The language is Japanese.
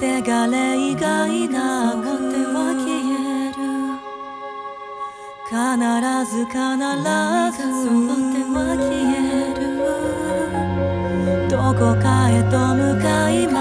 手が例外なくは消える。必ず必ずその手は消える。どこかへと向かいます。